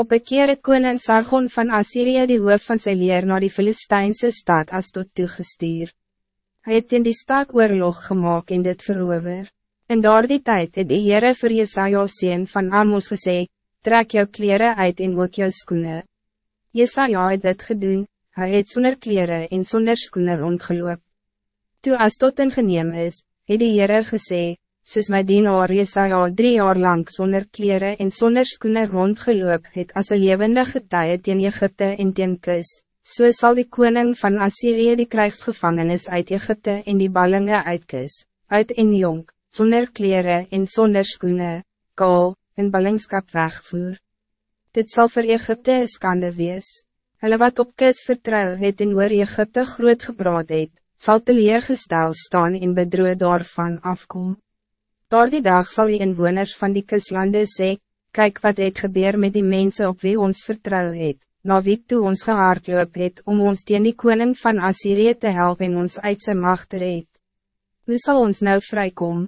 Op een keer het koning Sargon van Assyrië die hoof van sy leer naar die Filistijnse stad as tot toegestuur. Hij het in die stad oorlog gemaakt en dit verover. In daardie tijd het die Heere vir Jesaja sien van Amos gesê, trek jou kleren uit en ook jou skoene. Jesaja het dit gedoen, hij het zonder kleren en zonder skoene rondgeloop. Toe as tot in geneem is, het die Heere gesê, soos my dienaar Jesaja drie jaar lang zonder kleren en zonder skoene rondgeloop het as een levende getuie teen Egypte en teen kus, so sal die koning van Assyrië die krijgsgevangenis uit Egypte en die ballingen uitkus, uit en jong, zonder kleren en zonder skoene, kaal, en ballingskap wegvoer. Dit zal voor Egypte een skande wees. Hulle wat op kus vertrouw het en oor Egypte groot gebraad het, sal teleergestel staan en bedroe daarvan afkom. Door die dag zal die inwoners van die kuslande sê, kijk wat het gebeur met die mensen op wie ons vertrouw het, na wie toe ons gehaardloop het om ons teen die koning van Assyrië te helpen en ons uit zijn macht red. Hoe zal ons nou vrijkomen?